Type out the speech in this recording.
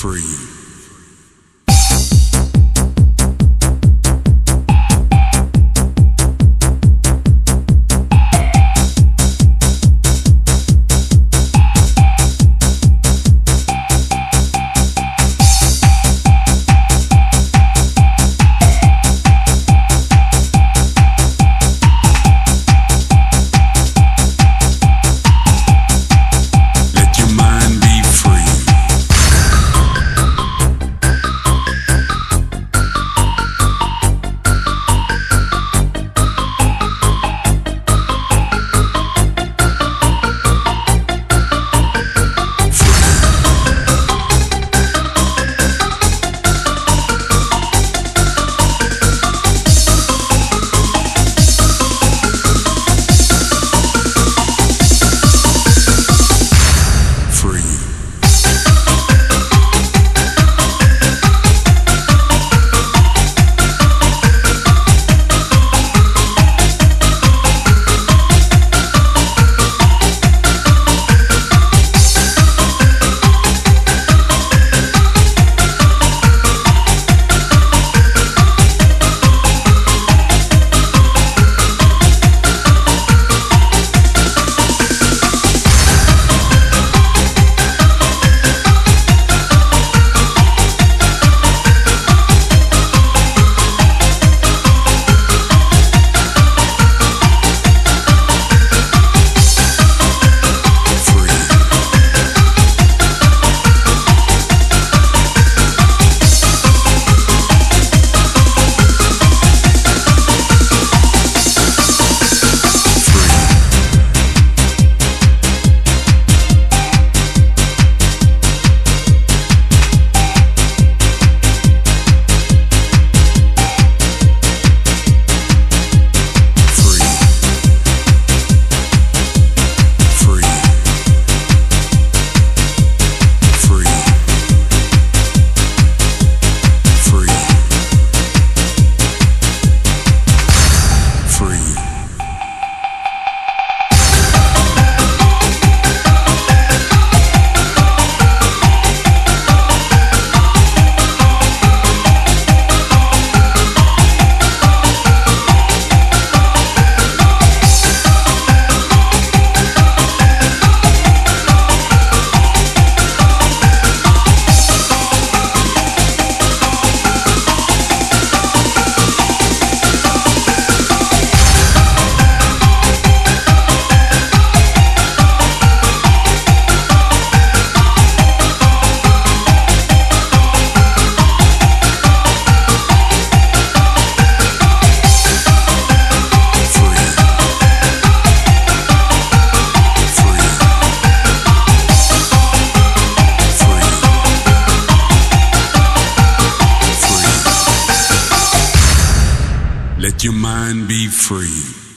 free. Let your mind be free.